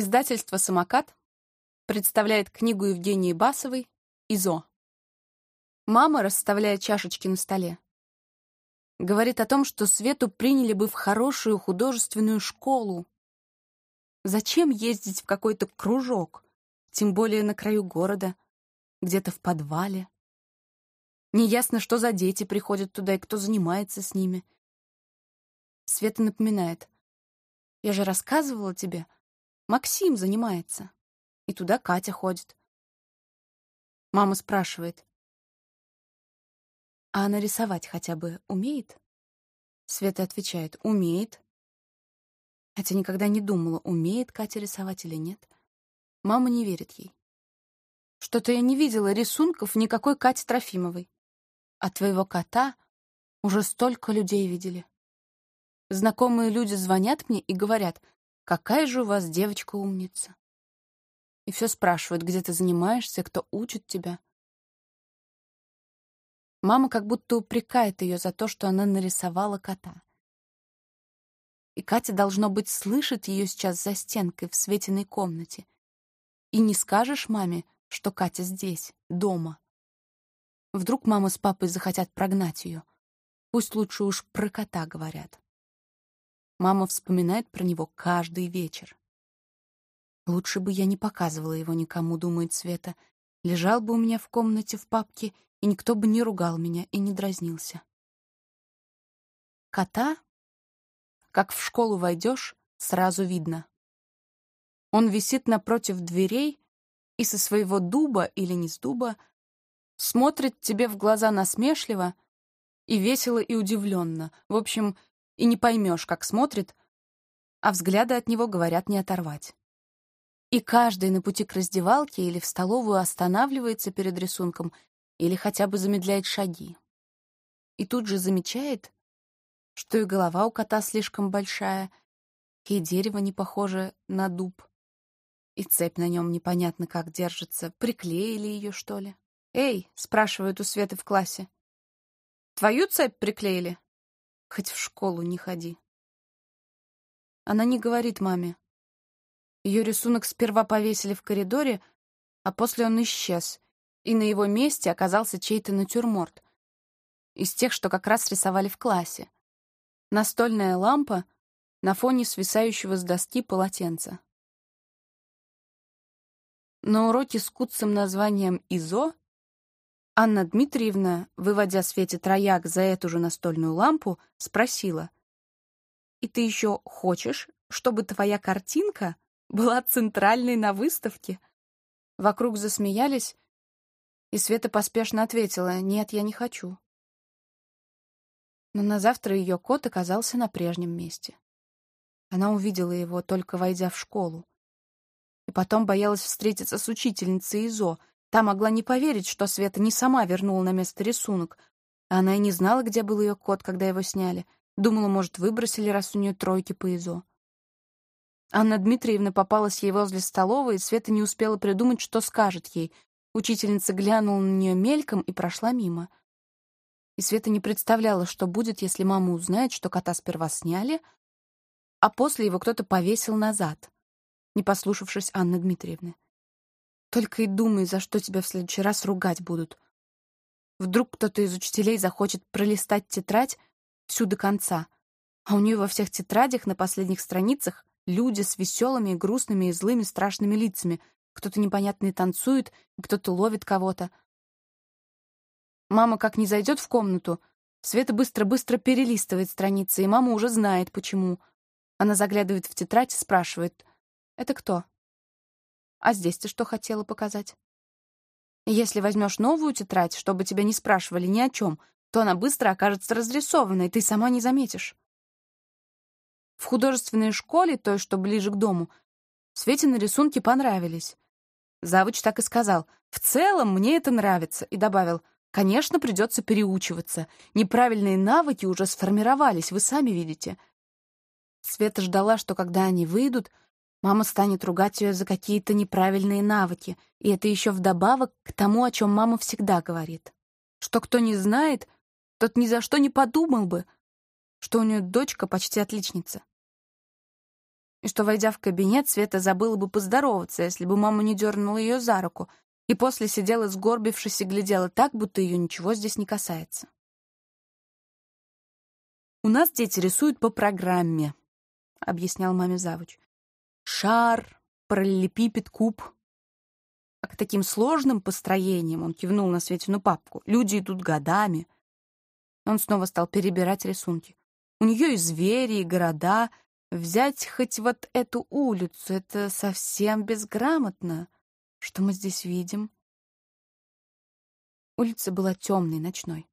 Издательство «Самокат» представляет книгу Евгении Басовой «Изо». Мама, расставляя чашечки на столе, говорит о том, что Свету приняли бы в хорошую художественную школу. Зачем ездить в какой-то кружок, тем более на краю города, где-то в подвале? Неясно, что за дети приходят туда и кто занимается с ними. Света напоминает. «Я же рассказывала тебе, Максим занимается. И туда Катя ходит». Мама спрашивает. «А она рисовать хотя бы умеет?» Света отвечает. «Умеет». Хотя никогда не думала, умеет Катя рисовать или нет. Мама не верит ей. Что-то я не видела рисунков никакой Кати Трофимовой. А твоего кота уже столько людей видели. Знакомые люди звонят мне и говорят, какая же у вас девочка умница. И все спрашивают, где ты занимаешься, кто учит тебя. Мама как будто упрекает ее за то, что она нарисовала кота. И Катя, должно быть, слышит ее сейчас за стенкой в Светиной комнате. И не скажешь маме, что Катя здесь, дома. Вдруг мама с папой захотят прогнать ее. Пусть лучше уж про кота говорят. Мама вспоминает про него каждый вечер. Лучше бы я не показывала его никому, думает Света. Лежал бы у меня в комнате в папке, и никто бы не ругал меня и не дразнился. Кота, как в школу войдешь, сразу видно. Он висит напротив дверей и со своего дуба или не с дуба смотрит тебе в глаза насмешливо и весело и удивленно. В общем, и не поймешь, как смотрит, а взгляды от него говорят не оторвать. И каждый на пути к раздевалке или в столовую останавливается перед рисунком или хотя бы замедляет шаги. И тут же замечает, что и голова у кота слишком большая, и дерево не похоже на дуб, и цепь на нем непонятно как держится. Приклеили ее, что ли? «Эй!» — спрашивают у Светы в классе. «Твою цепь приклеили?» «Хоть в школу не ходи». Она не говорит маме. Ее рисунок сперва повесили в коридоре, а после он исчез, и на его месте оказался чей-то натюрморт. Из тех, что как раз рисовали в классе. Настольная лампа на фоне свисающего с доски полотенца. На уроке с куцым названием «ИЗО» Анна Дмитриевна, выводя Свете трояк за эту же настольную лампу, спросила. «И ты еще хочешь, чтобы твоя картинка была центральной на выставке?» Вокруг засмеялись, и Света поспешно ответила, «Нет, я не хочу». Но на завтра ее кот оказался на прежнем месте. Она увидела его, только войдя в школу. И потом боялась встретиться с учительницей ИЗО, Та могла не поверить, что Света не сама вернула на место рисунок. Она и не знала, где был ее кот, когда его сняли. Думала, может, выбросили, раз у нее тройки по ИЗО. Анна Дмитриевна попалась ей возле столовой, и Света не успела придумать, что скажет ей. Учительница глянула на нее мельком и прошла мимо. И Света не представляла, что будет, если мама узнает, что кота сперва сняли, а после его кто-то повесил назад, не послушавшись Анны Дмитриевны. Только и думай, за что тебя в следующий раз ругать будут. Вдруг кто-то из учителей захочет пролистать тетрадь всю до конца, а у нее во всех тетрадях на последних страницах люди с веселыми, грустными и злыми страшными лицами. Кто-то непонятный танцует, кто-то ловит кого-то. Мама как не зайдет в комнату, Света быстро-быстро перелистывает страницы, и мама уже знает, почему. Она заглядывает в тетрадь и спрашивает, «Это кто?» А здесь ты что хотела показать? Если возьмешь новую тетрадь, чтобы тебя не спрашивали ни о чем, то она быстро окажется разрисованной, ты сама не заметишь. В художественной школе, той, что ближе к дому, Свете на рисунки понравились. Завуч так и сказал, «В целом мне это нравится», и добавил, «Конечно, придется переучиваться. Неправильные навыки уже сформировались, вы сами видите». Света ждала, что когда они выйдут, Мама станет ругать ее за какие-то неправильные навыки, и это еще вдобавок к тому, о чем мама всегда говорит. Что кто не знает, тот ни за что не подумал бы, что у нее дочка почти отличница. и что, войдя в кабинет, Света забыла бы поздороваться, если бы мама не дернула ее за руку, и после сидела сгорбившись и глядела так, будто ее ничего здесь не касается. «У нас дети рисуют по программе», — объяснял маме завуч. «Шар, параллелепипед, куб. А к таким сложным построениям, он кивнул на Светину папку, люди идут годами». Он снова стал перебирать рисунки. У нее и звери, и города, Взять хоть вот эту улицу — это совсем безграмотно. Что мы здесь видим? Улица была темной, ночной.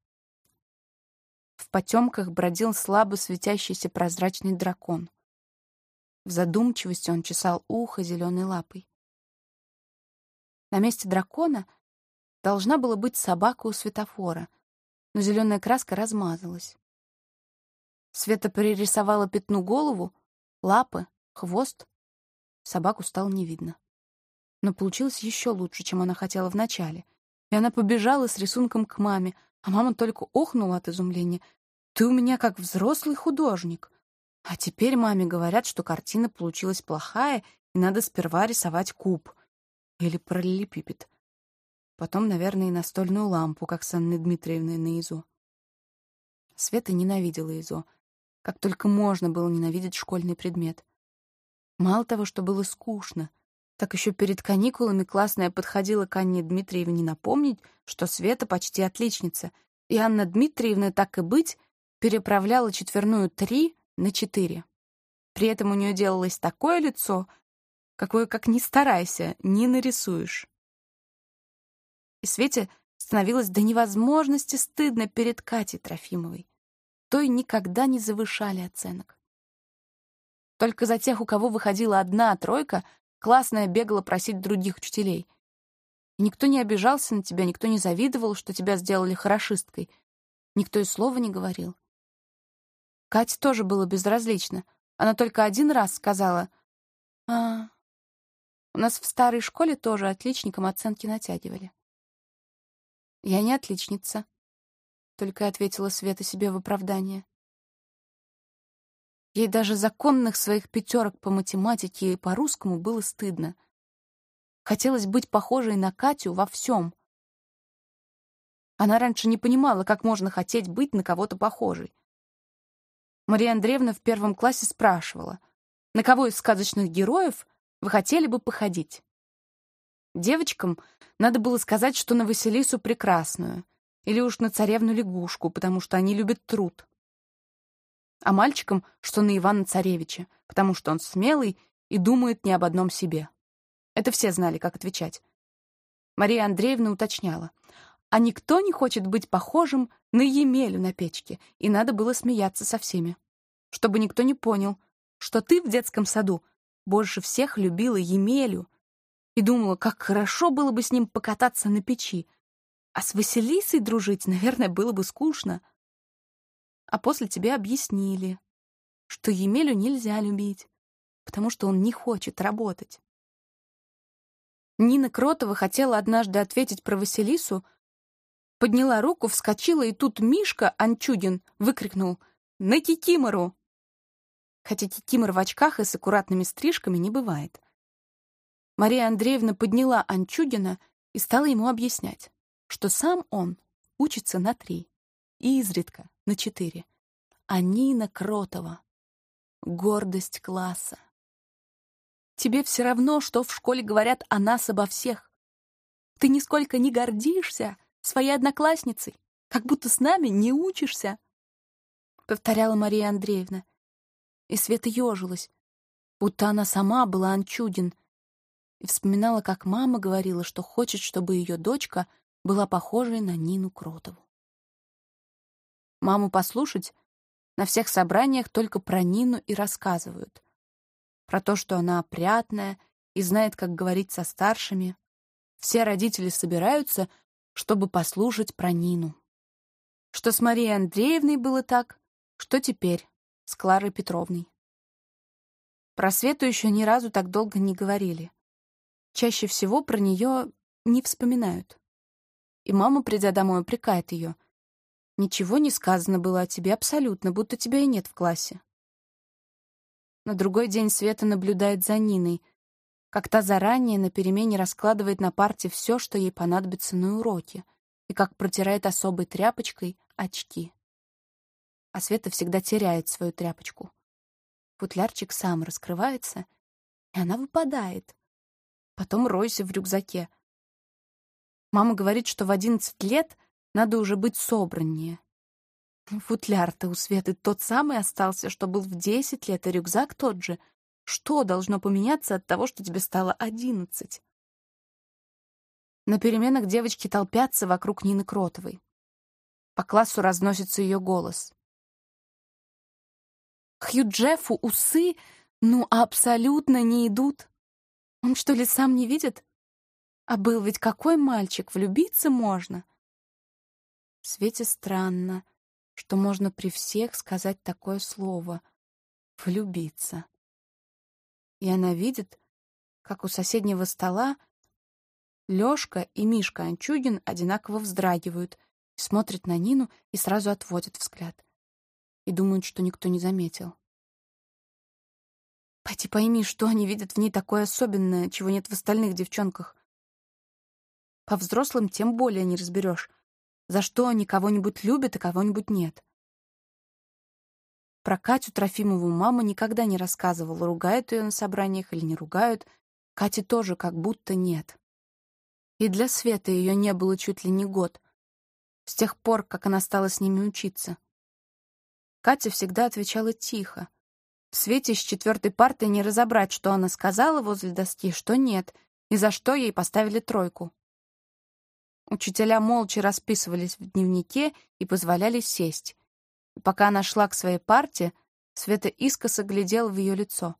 В потемках бродил слабо светящийся прозрачный дракон. В задумчивости он чесал ухо зеленой лапой. На месте дракона должна была быть собака у светофора, но зеленая краска размазалась. Света пририсовала пятну голову, лапы, хвост. Собаку стало не видно. Но получилось еще лучше, чем она хотела вначале. И она побежала с рисунком к маме, а мама только охнула от изумления. «Ты у меня как взрослый художник!» А теперь маме говорят, что картина получилась плохая, и надо сперва рисовать куб. Или параллелепипед. Потом, наверное, и настольную лампу, как с Анной Дмитриевной на ИЗО. Света ненавидела ИЗО как только можно было ненавидеть школьный предмет. Мало того, что было скучно, так еще перед каникулами классная подходила к Анне Дмитриевне напомнить, что Света почти отличница, и Анна Дмитриевна, так и быть, переправляла четверную три на четыре. При этом у нее делалось такое лицо, какое, как ни старайся, не нарисуешь. И Свете становилось до невозможности стыдно перед Катей Трофимовой той никогда не завышали оценок. Только за тех, у кого выходила одна тройка, классная бегала просить других учителей. И никто не обижался на тебя, никто не завидовал, что тебя сделали хорошисткой. Никто и слова не говорил. Кате тоже было безразлично. Она только один раз сказала, «А, у нас в старой школе тоже отличникам оценки натягивали». «Я не отличница», только ответила Света себе в оправдание. Ей даже законных своих пятерок по математике и по-русскому было стыдно. Хотелось быть похожей на Катю во всем. Она раньше не понимала, как можно хотеть быть на кого-то похожей. Мария Андреевна в первом классе спрашивала, на кого из сказочных героев вы хотели бы походить. Девочкам надо было сказать, что на Василису Прекрасную — или уж на царевну-лягушку, потому что они любят труд. А мальчикам, что на Ивана-царевича, потому что он смелый и думает не об одном себе. Это все знали, как отвечать. Мария Андреевна уточняла. А никто не хочет быть похожим на Емелю на печке, и надо было смеяться со всеми. Чтобы никто не понял, что ты в детском саду больше всех любила Емелю и думала, как хорошо было бы с ним покататься на печи, а с Василисой дружить, наверное, было бы скучно. А после тебе объяснили, что Емелю нельзя любить, потому что он не хочет работать. Нина Кротова хотела однажды ответить про Василису, подняла руку, вскочила, и тут Мишка Анчудин выкрикнул «На Кикимору!» Хотя Кикимор в очках и с аккуратными стрижками не бывает. Мария Андреевна подняла Анчудина и стала ему объяснять что сам он учится на три, и изредка на четыре. А Нина Кротова — гордость класса. Тебе все равно, что в школе говорят о нас обо всех. Ты нисколько не гордишься своей одноклассницей, как будто с нами не учишься, — повторяла Мария Андреевна. И Света ежилась, будто она сама была Анчудин, и вспоминала, как мама говорила, что хочет, чтобы ее дочка — была похожей на Нину Кротову. Маму послушать, на всех собраниях только про Нину и рассказывают. Про то, что она опрятная и знает, как говорить со старшими. Все родители собираются, чтобы послушать про Нину. Что с Марией Андреевной было так, что теперь с Кларой Петровной. Про Свету еще ни разу так долго не говорили. Чаще всего про нее не вспоминают и мама, придя домой, упрекает ее. «Ничего не сказано было о тебе абсолютно, будто тебя и нет в классе». На другой день Света наблюдает за Ниной, как та заранее на перемене раскладывает на парте все, что ей понадобится на уроке, и как протирает особой тряпочкой очки. А Света всегда теряет свою тряпочку. Футлярчик сам раскрывается, и она выпадает. Потом ройся в рюкзаке. Мама говорит, что в одиннадцать лет надо уже быть собраннее. Футляр-то у Светы тот самый остался, что был в десять лет, и рюкзак тот же. Что должно поменяться от того, что тебе стало одиннадцать? На переменах девочки толпятся вокруг Нины Кротовой. По классу разносится ее голос. Хью Джеффу усы, ну, абсолютно не идут. Он что ли сам не видит? А был ведь какой мальчик, влюбиться можно. В свете странно что можно при всех сказать такое слово — влюбиться. И она видит, как у соседнего стола Лёшка и Мишка Анчугин одинаково вздрагивают, смотрят на Нину и сразу отводят взгляд. И думают, что никто не заметил. Пойди пойми, что они видят в ней такое особенное, чего нет в остальных девчонках. По взрослым тем более не разберешь, за что они кого-нибудь любят, а кого-нибудь нет. Про Катю Трофимову мама никогда не рассказывала, ругают ее на собраниях или не ругают. Кате тоже как будто нет. И для Светы ее не было чуть ли не год, с тех пор, как она стала с ними учиться. Катя всегда отвечала тихо. Свете с четвертой парты не разобрать, что она сказала возле доски, что нет, и за что ей поставили тройку. Учителя молча расписывались в дневнике и позволяли сесть. Пока она шла к своей парте, Света искоса глядела в ее лицо.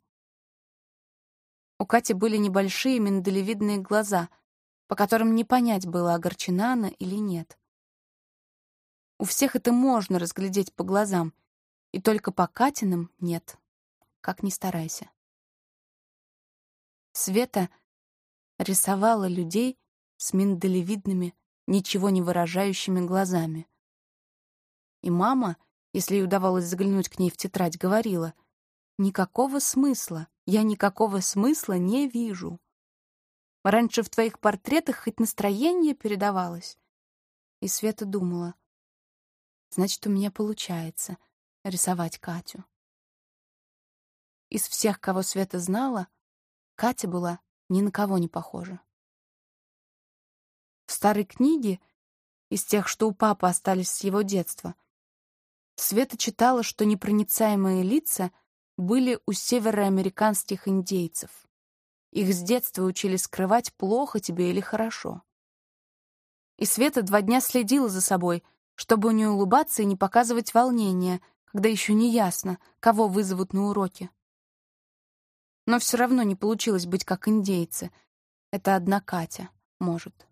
У Кати были небольшие миндалевидные глаза, по которым не понять было, огорчена она или нет. У всех это можно разглядеть по глазам, и только по Катиным нет, как ни старайся. Света рисовала людей с миндалевидными, ничего не выражающими глазами. И мама, если ей удавалось заглянуть к ней в тетрадь, говорила, «Никакого смысла, я никакого смысла не вижу. Раньше в твоих портретах хоть настроение передавалось». И Света думала, «Значит, у меня получается рисовать Катю». Из всех, кого Света знала, Катя была ни на кого не похожа. В старой книге, из тех, что у папы остались с его детства, Света читала, что непроницаемые лица были у североамериканских индейцев. Их с детства учили скрывать, плохо тебе или хорошо. И Света два дня следила за собой, чтобы не улыбаться и не показывать волнения, когда еще не ясно, кого вызовут на уроке. Но все равно не получилось быть как индейцы. Это одна Катя может.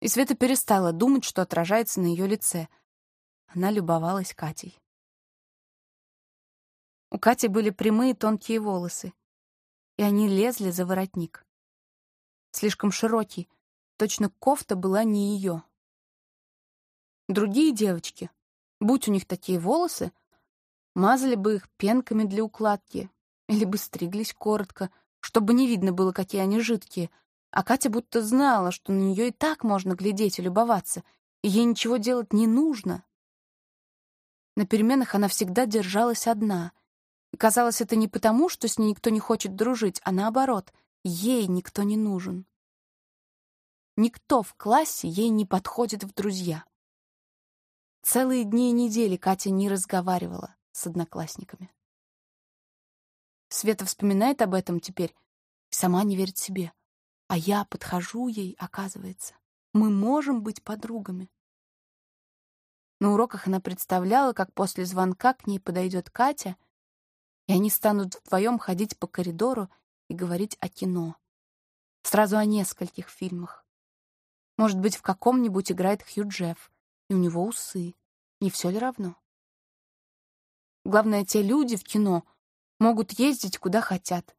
И Света перестала думать, что отражается на ее лице. Она любовалась Катей. У Кати были прямые тонкие волосы, и они лезли за воротник. Слишком широкий, точно кофта была не ее. Другие девочки, будь у них такие волосы, мазали бы их пенками для укладки или бы стриглись коротко, чтобы не видно было, какие они жидкие — а Катя будто знала, что на нее и так можно глядеть и любоваться, и ей ничего делать не нужно. На переменах она всегда держалась одна. И казалось, это не потому, что с ней никто не хочет дружить, а наоборот, ей никто не нужен. Никто в классе ей не подходит в друзья. Целые дни и недели Катя не разговаривала с одноклассниками. Света вспоминает об этом теперь и сама не верит себе. А я подхожу ей, оказывается. Мы можем быть подругами. На уроках она представляла, как после звонка к ней подойдет Катя, и они станут вдвоем ходить по коридору и говорить о кино. Сразу о нескольких фильмах. Может быть, в каком-нибудь играет Хью Джефф, и у него усы. Не все ли равно? Главное, те люди в кино могут ездить куда хотят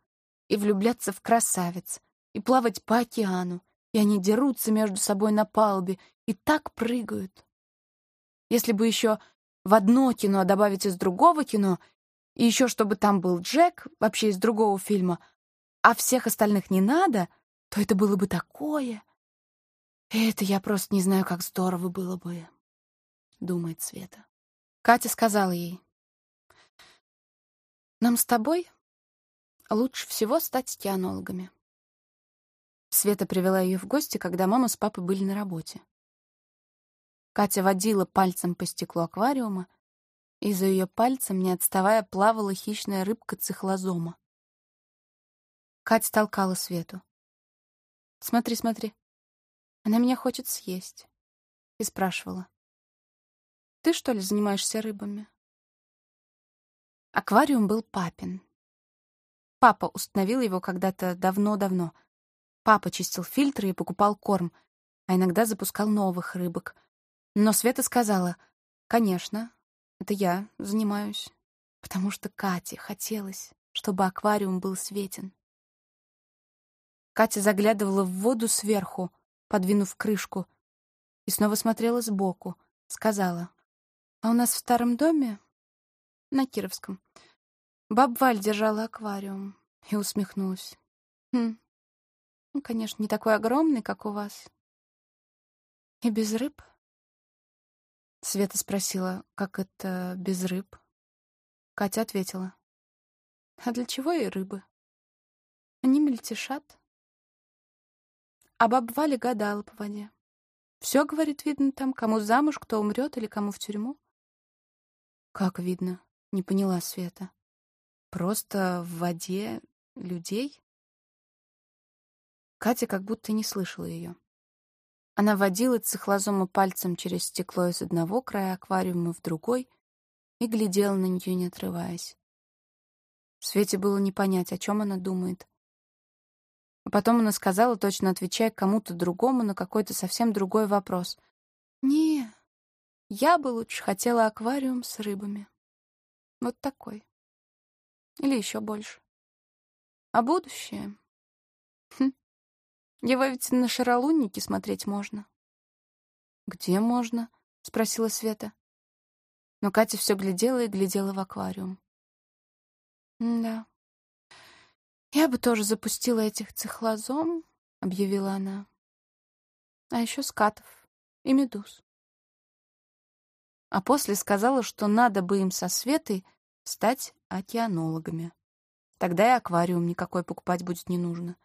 и влюбляться в красавиц, и плавать по океану, и они дерутся между собой на палубе и так прыгают. Если бы еще в одно кино добавить из другого кино, и еще чтобы там был Джек, вообще из другого фильма, а всех остальных не надо, то это было бы такое. Это я просто не знаю, как здорово было бы, думает Света. Катя сказала ей, нам с тобой лучше всего стать теонологами. Света привела ее в гости, когда мама с папой были на работе. Катя водила пальцем по стеклу аквариума, и за ее пальцем, не отставая, плавала хищная рыбка цихлозома. Катя толкала Свету. «Смотри, смотри. Она меня хочет съесть». И спрашивала. «Ты, что ли, занимаешься рыбами?» Аквариум был папин. Папа установил его когда-то давно-давно. Папа чистил фильтры и покупал корм, а иногда запускал новых рыбок. Но Света сказала, «Конечно, это я занимаюсь, потому что Кате хотелось, чтобы аквариум был светен». Катя заглядывала в воду сверху, подвинув крышку, и снова смотрела сбоку. Сказала, «А у нас в старом доме, на Кировском, баб Валь держала аквариум и усмехнулась. Хм, ну, конечно, не такой огромный, как у вас. И без рыб?» Света спросила, как это без рыб? Катя ответила. «А для чего и рыбы? Они мельтешат, баба Валя гадала по воде. Все, говорит, видно там, кому замуж, кто умрет или кому в тюрьму. Как видно? Не поняла Света. Просто в воде людей? Катя как будто не слышала ее. Она водила цихлозома пальцем через стекло из одного края аквариума в другой и глядела на нее, не отрываясь. Свете было не понять, о чем она думает. А потом она сказала, точно отвечая кому-то другому на какой-то совсем другой вопрос. «Не, я бы лучше хотела аквариум с рыбами. Вот такой. Или еще больше. А будущее? Его ведь на шаролунники смотреть можно». «Где можно?» — спросила Света. Но Катя все глядела и глядела в аквариум. «Да, «Я бы тоже запустила этих цихлозом», — объявила она. «А еще скатов и медуз». А после сказала, что надо бы им со Светой стать океанологами. Тогда и аквариум никакой покупать будет не нужно.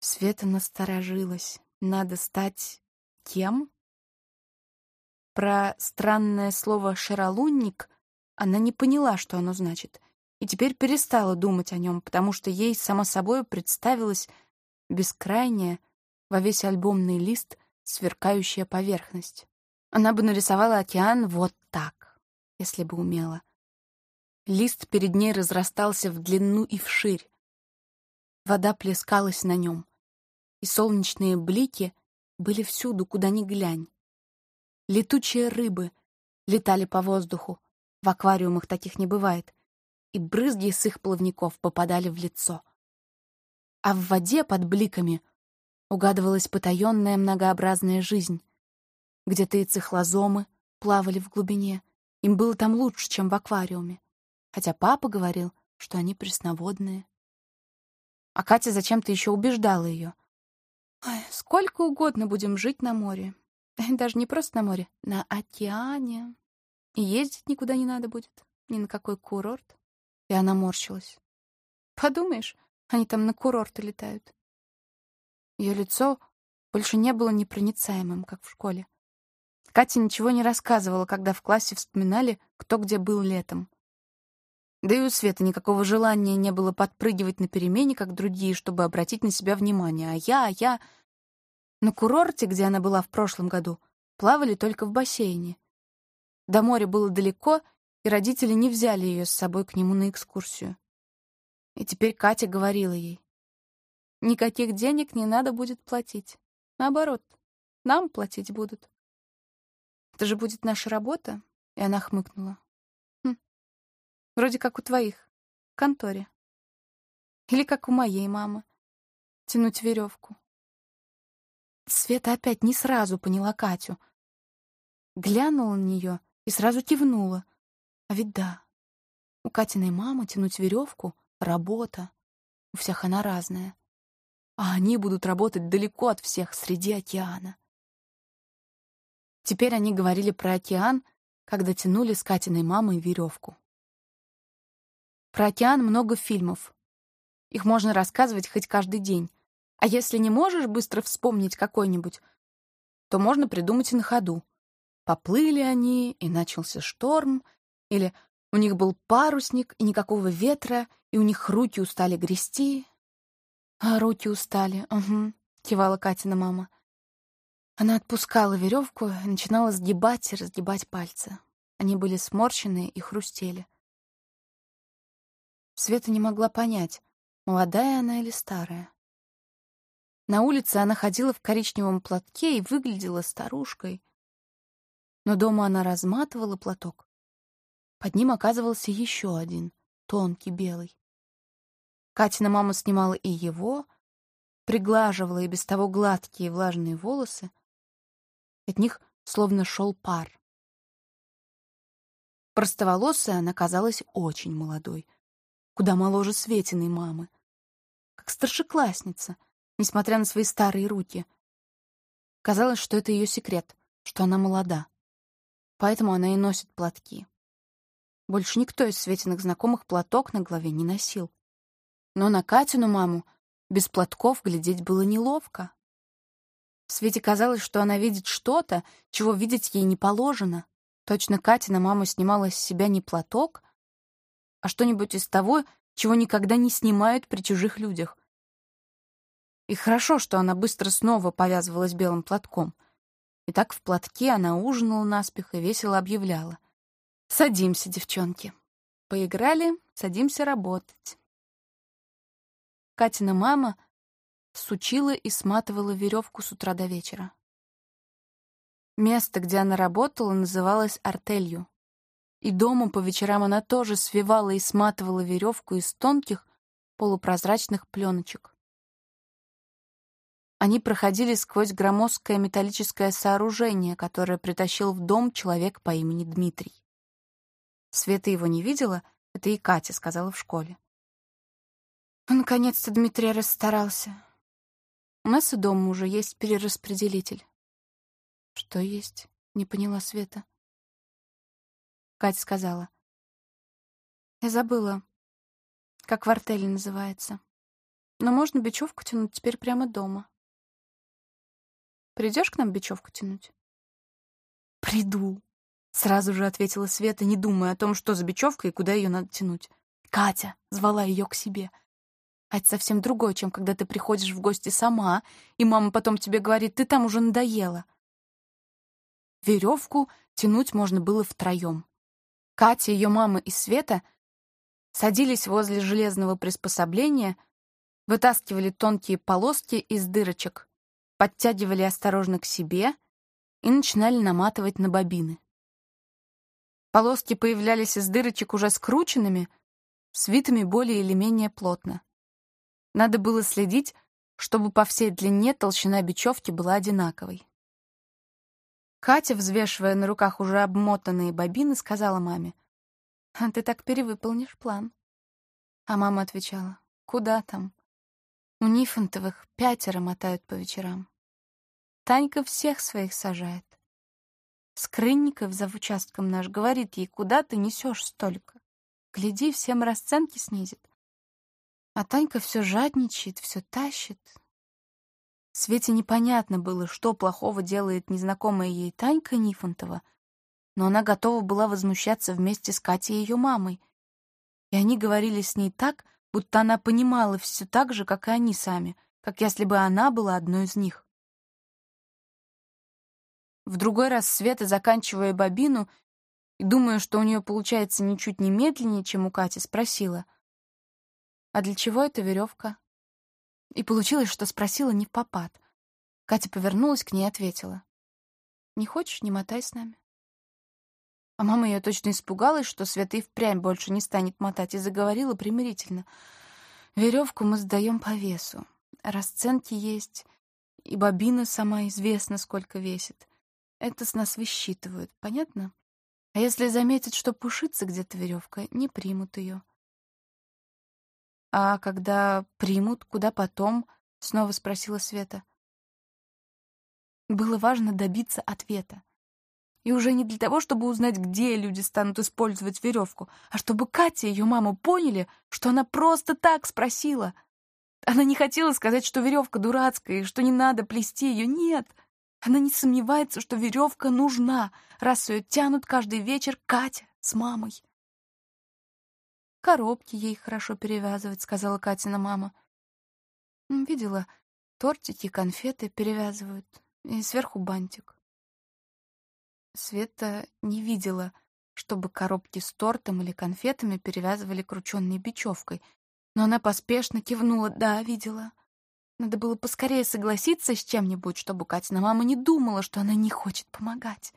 Света насторожилась. Надо стать кем? Про странное слово «шаролунник» она не поняла, что оно значит — и теперь перестала думать о нем, потому что ей, само собой, представилась бескрайняя, во весь альбомный лист, сверкающая поверхность. Она бы нарисовала океан вот так, если бы умела. Лист перед ней разрастался в длину и вширь. Вода плескалась на нем, и солнечные блики были всюду, куда ни глянь. Летучие рыбы летали по воздуху. В аквариумах таких не бывает и брызги с их плавников попадали в лицо. А в воде под бликами угадывалась потаенная многообразная жизнь. Где-то и цихлозомы плавали в глубине. Им было там лучше, чем в аквариуме. Хотя папа говорил, что они пресноводные. А Катя зачем-то еще убеждала ее. Ой, сколько угодно будем жить на море. Даже не просто на море, на океане. И ездить никуда не надо будет, ни на какой курорт. И она морщилась. Подумаешь, они там на курорты летают. Ее лицо больше не было непроницаемым, как в школе. Катя ничего не рассказывала, когда в классе вспоминали, кто где был летом. Да и у Светы никакого желания не было подпрыгивать на перемене, как другие, чтобы обратить на себя внимание. А я, а я... На курорте, где она была в прошлом году, плавали только в бассейне. До моря было далеко, и родители не взяли ее с собой к нему на экскурсию. И теперь Катя говорила ей, «Никаких денег не надо будет платить. Наоборот, нам платить будут. Это же будет наша работа?» И она хмыкнула. «Хм, вроде как у твоих, в конторе. Или как у моей мамы, тянуть веревку. Света опять не сразу поняла Катю. Глянула на нее и сразу кивнула. А ведь да, У Катиной мамы тянуть веревку — работа. У всех она разная. А они будут работать далеко от всех, среди океана. Теперь они говорили про океан, когда тянули с Катиной мамой веревку. Про океан много фильмов. Их можно рассказывать хоть каждый день. А если не можешь быстро вспомнить какой-нибудь, то можно придумать и на ходу. Поплыли они, и начался шторм, или у них был парусник, и никакого ветра, и у них руки устали грести. А руки устали, угу, кивала Катина мама. Она отпускала веревку и начинала сгибать и разгибать пальцы. Они были сморщенные и хрустели. Света не могла понять, молодая она или старая. На улице она ходила в коричневом платке и выглядела старушкой. Но дома она разматывала платок. Под ним оказывался еще один, тонкий, белый. Катина мама снимала и его, приглаживала и без того гладкие влажные волосы, от них словно шел пар. Простоволосая она казалась очень молодой, куда моложе Светиной мамы. Как старшеклассница, несмотря на свои старые руки. Казалось, что это ее секрет, что она молода. Поэтому она и носит платки. Больше никто из Светиных знакомых платок на голове не носил. Но на Катину маму без платков глядеть было неловко. Свете казалось, что она видит что-то, чего видеть ей не положено. Точно Катина мама снимала с себя не платок, а что-нибудь из того, чего никогда не снимают при чужих людях. И хорошо, что она быстро снова повязывалась белым платком. И так в платке она ужинала наспех и весело объявляла. «Садимся, девчонки. Поиграли, садимся работать». Катина мама — сучила и сматывала веревку с утра до вечера. Место, где она работала, называлось артелью. И дома по вечерам она тоже свивала и сматывала веревку из тонких полупрозрачных пленочек. Они проходили сквозь громоздкое металлическое сооружение, которое притащил в дом человек по имени Дмитрий. Света его не видела, это и Катя сказала в школе. Наконец-то Дмитрий расстарался. У нас и дома уже есть перераспределитель. Что есть? Не поняла Света. Катя сказала. Я забыла, как в артели называется. Но можно бечевку тянуть теперь прямо дома. Придешь к нам бечевку тянуть? Приду. Сразу же ответила Света, не думая о том, что за бечевка и куда ее надо тянуть. Катя звала ее к себе. А это совсем другое, чем когда ты приходишь в гости сама, и мама потом тебе говорит, ты там уже надоела. Веревку тянуть можно было втроем. Катя, ее мама и Света садились возле железного приспособления, вытаскивали тонкие полоски из дырочек, подтягивали осторожно к себе и начинали наматывать на бобины. Полоски появлялись из дырочек уже скрученными, свитыми более или менее плотно. Надо было следить, чтобы по всей длине толщина бечевки была одинаковой. Катя, взвешивая на руках уже обмотанные бобины, сказала маме, «А ты так перевыполнишь план». А мама отвечала, «Куда там? У Нифонтовых пятеро мотают по вечерам. Танька всех своих сажает. Скрынников за участком наш говорит ей, куда ты несешь столько. Гляди, всем расценки снизит. А Танька все жадничает, все тащит. Свете непонятно было, что плохого делает незнакомая ей Танька Нифонтова, но она готова была возмущаться вместе с Катей и ее мамой. И они говорили с ней так, будто она понимала все так же, как и они сами, как если бы она была одной из них. В другой раз Света, заканчивая бобину и думая, что у нее получается ничуть не медленнее, чем у Кати, спросила — а для чего эта веревка? И получилось, что спросила не в попад. Катя повернулась к ней и ответила. «Не хочешь, не мотай с нами». А мама ее точно испугалась, что Света и впрямь больше не станет мотать, и заговорила примирительно. «Веревку мы сдаем по весу. Расценки есть, и бобина сама известна, сколько весит. Это с нас высчитывают, понятно? А если заметят, что пушится где-то веревка, не примут ее. «А когда примут, куда потом?» — снова спросила Света. Было важно добиться ответа. И уже не для того, чтобы узнать, где люди станут использовать веревку, а чтобы Катя и ее мама поняли, что она просто так спросила. Она не хотела сказать, что веревка дурацкая и что не надо плести ее. Нет, она не сомневается, что веревка нужна, раз ее тянут каждый вечер Катя с мамой. «Коробки ей хорошо перевязывать», — сказала Катина мама. «Видела, тортики, конфеты перевязывают, и сверху бантик». Света не видела, чтобы коробки с тортом или конфетами перевязывали крученной бечевкой, но она поспешно кивнула «да, видела». Надо было поскорее согласиться с чем-нибудь, чтобы Катина мама не думала, что она не хочет помогать.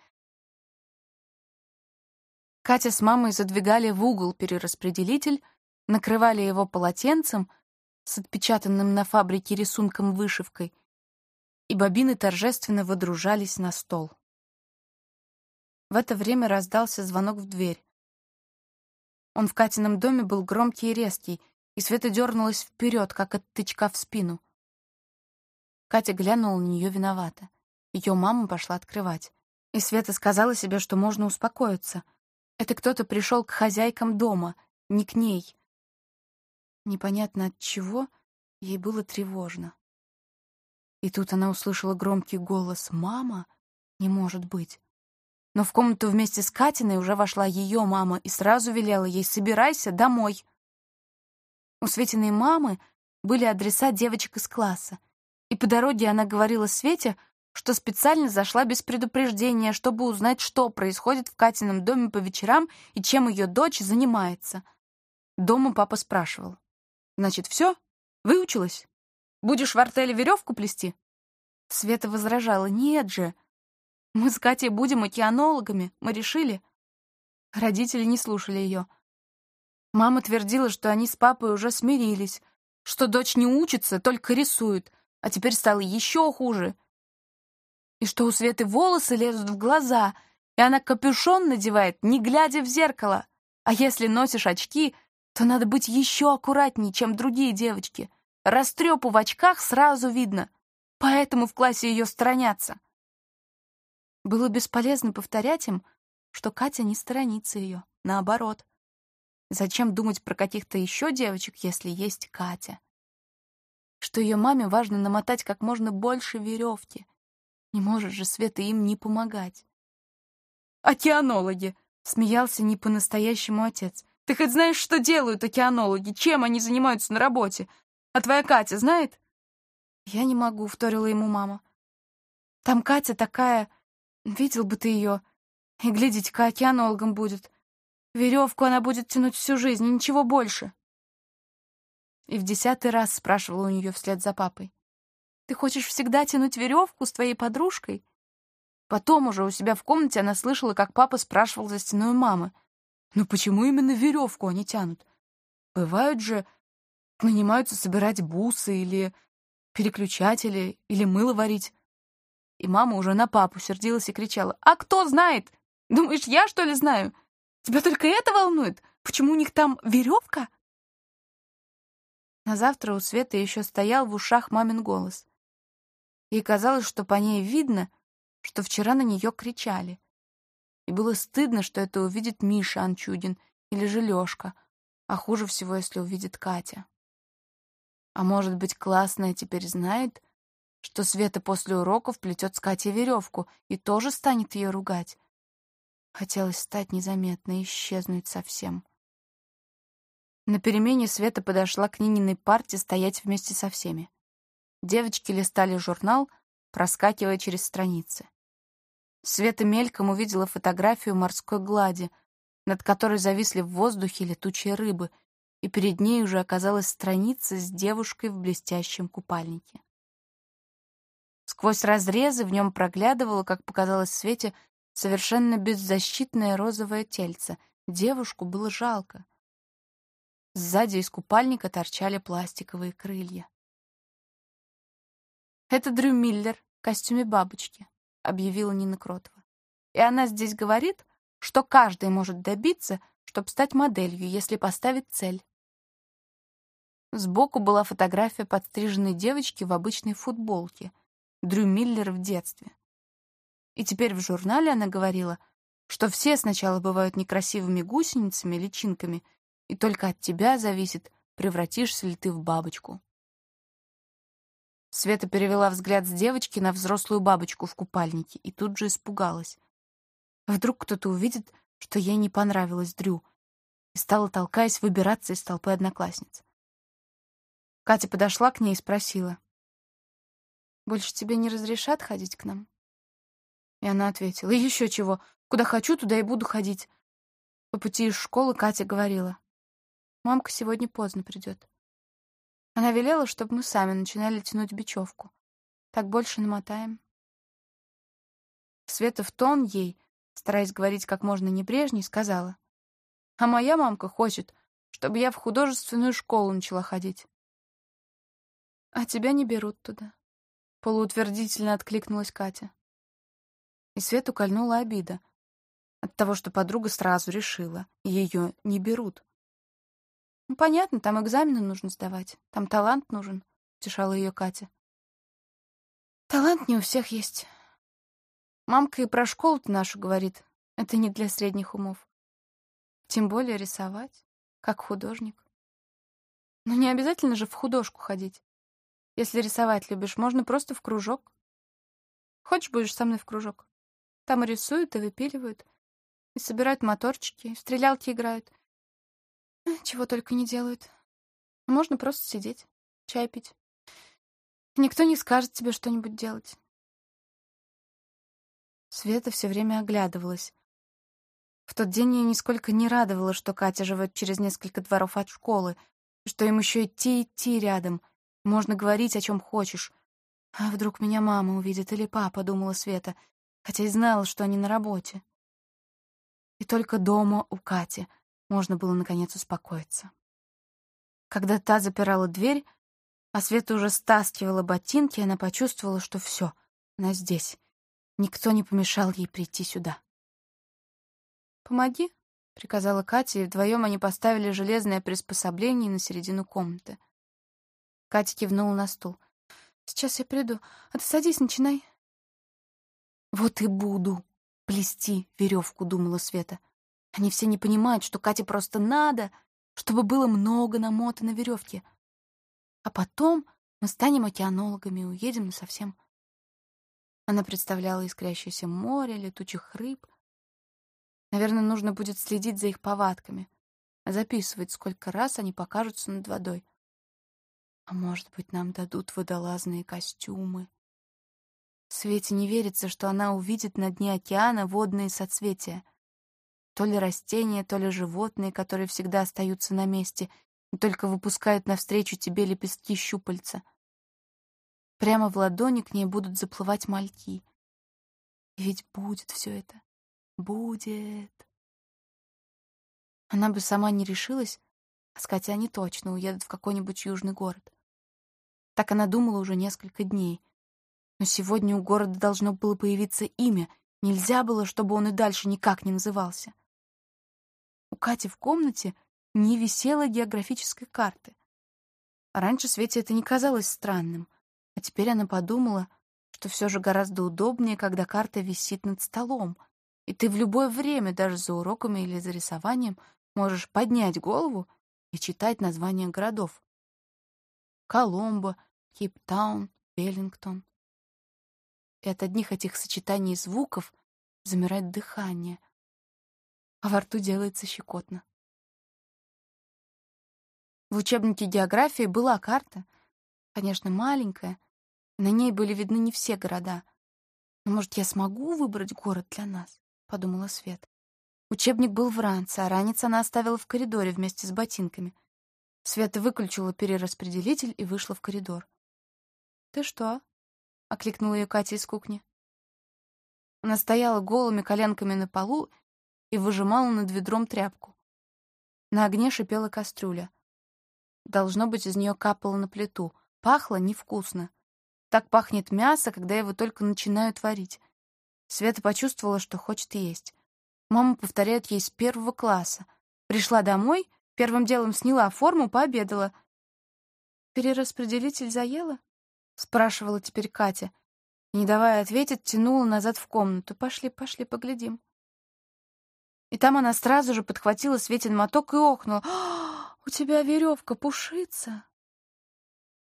Катя с мамой задвигали в угол перераспределитель, накрывали его полотенцем с отпечатанным на фабрике рисунком-вышивкой, и бобины торжественно выдружались на стол. В это время раздался звонок в дверь. Он в Катином доме был громкий и резкий, и Света дернулась вперед, как от тычка в спину. Катя глянула на нее виновата. Ее мама пошла открывать. И Света сказала себе, что можно успокоиться. Это кто-то пришел к хозяйкам дома, не к ней. Непонятно от чего ей было тревожно. И тут она услышала громкий голос «Мама? Не может быть!» Но в комнату вместе с Катиной уже вошла ее мама и сразу велела ей «собирайся домой». У Светиной мамы были адреса девочек из класса, и по дороге она говорила Свете, что специально зашла без предупреждения, чтобы узнать, что происходит в Катином доме по вечерам и чем ее дочь занимается. Дома папа спрашивал. «Значит, все? Выучилась? Будешь в артеле веревку плести?» Света возражала. «Нет же, мы с Катей будем океанологами, мы решили. Родители не слушали ее. Мама твердила, что они с папой уже смирились, что дочь не учится, только рисует, а теперь стало еще хуже. И что у Светы волосы лезут в глаза, и она капюшон надевает, не глядя в зеркало. А если носишь очки, то надо быть еще аккуратнее, чем другие девочки. Растрепу в очках сразу видно, поэтому в классе ее сторонятся. Было бесполезно повторять им, что Катя не сторонится ее, наоборот. Зачем думать про каких-то еще девочек, если есть Катя? Что ее маме важно намотать как можно больше веревки. Не может же Света им не помогать. «Океанологи!» — смеялся не по-настоящему отец. «Ты хоть знаешь, что делают океанологи? Чем они занимаются на работе? А твоя Катя знает?» «Я не могу», — вторила ему мама. «Там Катя такая Видел бы ты ее. И глядите-ка, океанологом будет. Веревку она будет тянуть всю жизнь, и ничего больше. И в десятый раз спрашивала у нее вслед за папой. «Ты хочешь всегда тянуть веревку с твоей подружкой?» Потом уже у себя в комнате она слышала, как папа спрашивал за стеной мамы. «Ну почему именно веревку они тянут? Бывают же, нанимаются собирать бусы или переключатели, или мыло варить. И мама уже на папу сердилась и кричала. «А кто знает? Думаешь, я что ли знаю? Тебя только это волнует? Почему у них там веревка?» На завтра у Светы еще стоял в ушах мамин голос. Ей казалось, что по ней видно, что вчера на нее кричали. И было стыдно, что это увидит Миша Анчудин или же Лёшка, а хуже всего, если увидит Катя. А может быть, классная теперь знает, что Света после уроков плетет с Катей веревку и тоже станет ее ругать. Хотелось стать незаметной и исчезнуть совсем. На перемене Света подошла к Нининой парте стоять вместе со всеми. Девочки листали журнал, проскакивая через страницы. Света мельком увидела фотографию морской глади, над которой зависли в воздухе летучие рыбы, и перед ней уже оказалась страница с девушкой в блестящем купальнике. Сквозь разрезы в нем проглядывало, как показалось Свете, совершенно беззащитное розовое тельце. Девушку было жалко. Сзади из купальника торчали пластиковые крылья. «Это Дрю Миллер в костюме бабочки», — объявила Нина Кротова. «И она здесь говорит, что каждый может добиться, чтобы стать моделью, если поставит цель. Сбоку была фотография подстриженной девочки в обычной футболке, Дрю Миллер в детстве. И теперь в журнале она говорила, что все сначала бывают некрасивыми гусеницами, личинками, и только от тебя зависит, превратишься ли ты в бабочку. Света перевела взгляд с девочки на взрослую бабочку в купальнике и тут же испугалась. Вдруг кто-то увидит, что ей не понравилось Дрю, и стала, толкаясь, выбираться из толпы одноклассниц. Катя подошла к ней и спросила. «Больше тебе не разрешат ходить к нам?» И она ответила. «Еще чего. Куда хочу, туда и буду ходить». По пути из школы Катя говорила. «Мамка сегодня поздно придет. Она велела, чтобы мы сами начинали тянуть бечевку. Так больше намотаем». Света в тон ей, стараясь говорить как можно небрежней, сказала. «А моя мамка хочет, чтобы я в художественную школу начала ходить». «А тебя не берут туда», — полуутвердительно откликнулась Катя. И Свету кольнула обида от того, что подруга сразу решила, ее не берут. «Ну, понятно, там экзамены нужно сдавать, там талант нужен», — утешала ее Катя. «Талант не у всех есть. Мамка и про школу-то нашу говорит, это не для средних умов. Тем более рисовать, как художник. Но не обязательно же в художку ходить. Если рисовать любишь, можно просто в кружок. Хочешь, будешь со мной в кружок? Там и рисуют, и выпиливают, и собирают моторчики, и стрелялки играют. Чего только не делают. Можно просто сидеть, чай пить. Никто не скажет тебе что-нибудь делать. Света все время оглядывалась. В тот день ее нисколько не радовало, что Катя живет через несколько дворов от школы, что им еще идти-идти рядом — можно говорить, о чем хочешь. А вдруг меня мама увидит или папа, думала Света, хотя и знала, что они на работе. И только дома у Кати можно было наконец успокоиться. Когда та запирала дверь, а Света уже стаскивала ботинки, она почувствовала, что все, она здесь. Никто не помешал ей прийти сюда. «Помоги», — приказала Катя, и вдвоем они поставили железное приспособление на середину комнаты. Катя кивнула на стул. «Сейчас я приду. А ты садись, начинай». «Вот и буду плести веревку», — думала Света. «Они все не понимают, что Кате просто надо, чтобы было много намотано веревки. А потом мы станем океанологами и уедем насовсем». Она представляла искрящееся море, летучих рыб. Наверное, нужно будет следить за их повадками, записывать, сколько раз они покажутся над водой. А может быть, нам дадут водолазные костюмы? Свете не верится, что она увидит на дне океана водные соцветия. То ли растения, то ли животные, которые всегда остаются на месте и только выпускают навстречу тебе лепестки щупальца. Прямо в ладони к ней будут заплывать мальки. Ведь будет все это. Будет. Она бы сама не решилась, а с Катей они точно уедут в какой-нибудь южный город. Так она думала уже несколько дней. Но сегодня у города должно было появиться имя. Нельзя было, чтобы он и дальше никак не назывался. У Кати в комнате не висела географической карты. раньше Свете это не казалось странным, а теперь она подумала, что все же гораздо удобнее, когда карта висит над столом, и ты в любое время, даже за уроками или за рисованием, можешь поднять голову и читать названия городов. Коломбо, Кейптаун, Веллингтон. И от одних этих сочетаний звуков замирает дыхание, а во рту делается щекотно. В учебнике географии была карта, конечно, маленькая, на ней были видны не все города. Но, может, я смогу выбрать город для нас? — подумала Свет. Учебник был в ранце, а ранец она оставила в коридоре вместе с ботинками. Света выключила перераспределитель и вышла в коридор. «Ты что?» — окликнула ее Катя из кухни. Она стояла голыми коленками на полу и выжимала над ведром тряпку. На огне шипела кастрюля. Должно быть, из нее капало на плиту. Пахло невкусно. Так пахнет мясо, когда его только начинают варить. Света почувствовала, что хочет есть. Мама повторяет ей с первого класса. Пришла домой, первым делом сняла форму, пообедала. «Перераспределитель заела?» — спрашивала теперь Катя. Не давая ответить, тянула назад в комнату. «Пошли, пошли, поглядим». И там она сразу же подхватила Светин моток и охнула. «А, «У тебя веревка пушится!»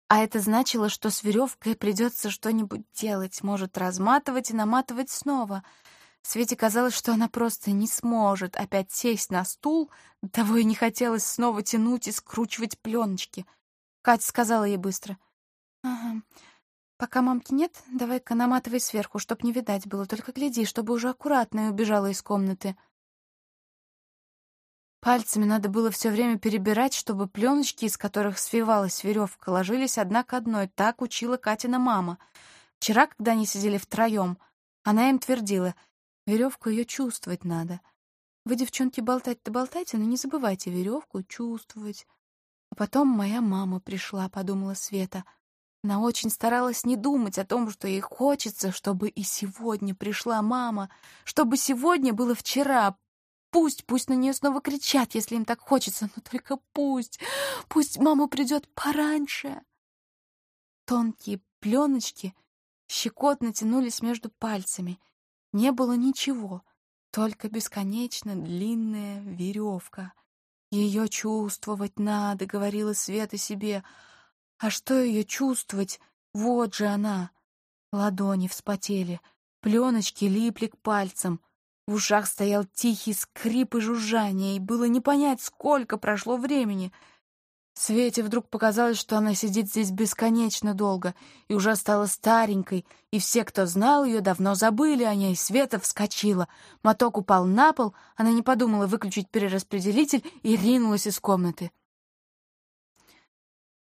А это значило, что с веревкой придется что-нибудь делать, может разматывать и наматывать снова. Свете казалось, что она просто не сможет опять сесть на стул, того и не хотелось снова тянуть и скручивать пленочки. Катя сказала ей быстро. «Ага, пока мамки нет, давай-ка наматывай сверху, чтоб не видать было, только гляди, чтобы уже аккуратно и убежала из комнаты». Пальцами надо было все время перебирать, чтобы пленочки, из которых свивалась веревка, ложились одна к одной. Так учила Катина мама. Вчера, когда они сидели втроем, она им твердила, веревку ее чувствовать надо. Вы, девчонки, болтать-то болтайте, но не забывайте веревку чувствовать. А потом моя мама пришла, подумала Света. Она очень старалась не думать о том, что ей хочется, чтобы и сегодня пришла мама, чтобы сегодня было вчера, Пусть, пусть на нее снова кричат, если им так хочется, но только пусть, пусть мама придет пораньше. Тонкие пленочки щекотно тянулись между пальцами. Не было ничего, только бесконечно длинная веревка. Ее чувствовать надо, говорила Света себе. А что ее чувствовать? Вот же она. Ладони вспотели, пленочки липли к пальцам — в ушах стоял тихий скрип и жужжание, и было не понять, сколько прошло времени. Свете вдруг показалось, что она сидит здесь бесконечно долго, и уже стала старенькой, и все, кто знал ее, давно забыли о ней. Света вскочила. Моток упал на пол, она не подумала выключить перераспределитель и ринулась из комнаты.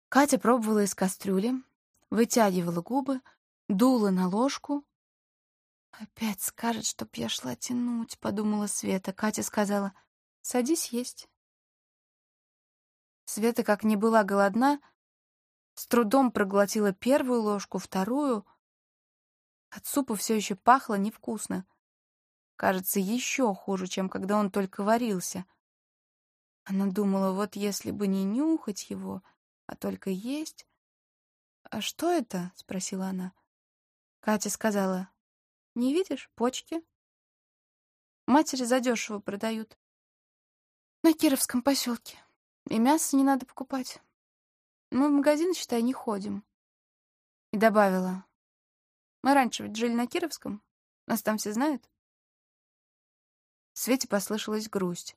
Катя пробовала из кастрюли, вытягивала губы, дула на ложку, «Опять скажет, чтоб я шла тянуть», — подумала Света. Катя сказала, «Садись есть». Света, как не была голодна, с трудом проглотила первую ложку, вторую. От супа все еще пахло невкусно. Кажется, еще хуже, чем когда он только варился. Она думала, вот если бы не нюхать его, а только есть... «А что это?» — спросила она. Катя сказала, не видишь? Почки. Матери задешево продают. На Кировском поселке. И мясо не надо покупать. Мы в магазин, считай, не ходим. И добавила. Мы раньше ведь жили на Кировском. Нас там все знают. Свете послышалась грусть.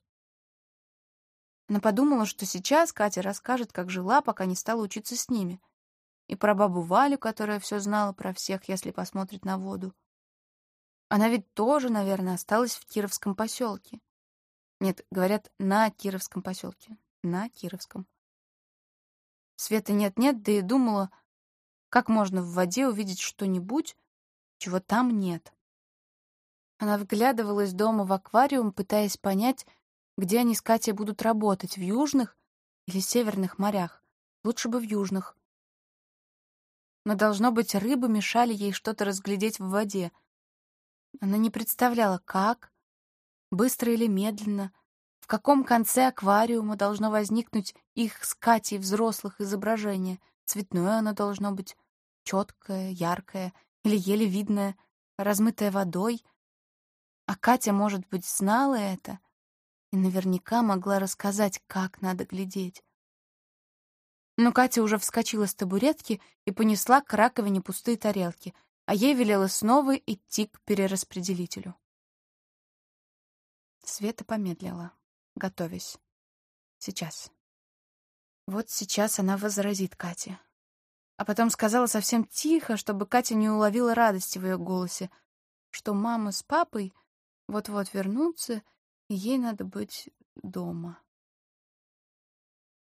Она подумала, что сейчас Катя расскажет, как жила, пока не стала учиться с ними. И про бабу Валю, которая все знала про всех, если посмотрит на воду. Она ведь тоже, наверное, осталась в Кировском поселке. Нет, говорят, на Кировском поселке. На Кировском. Света нет-нет, да и думала, как можно в воде увидеть что-нибудь, чего там нет. Она вглядывалась дома в аквариум, пытаясь понять, где они с Катей будут работать, в южных или северных морях. Лучше бы в южных. Но, должно быть, рыбы мешали ей что-то разглядеть в воде — она не представляла, как, быстро или медленно, в каком конце аквариума должно возникнуть их с Катей взрослых изображение. Цветное оно должно быть, четкое, яркое или еле видное, размытое водой. А Катя, может быть, знала это и наверняка могла рассказать, как надо глядеть. Но Катя уже вскочила с табуретки и понесла к раковине пустые тарелки — а ей велела снова идти к перераспределителю. Света помедлила, готовясь. Сейчас. Вот сейчас она возразит Кате. А потом сказала совсем тихо, чтобы Катя не уловила радости в ее голосе, что мама с папой вот-вот вернутся, и ей надо быть дома.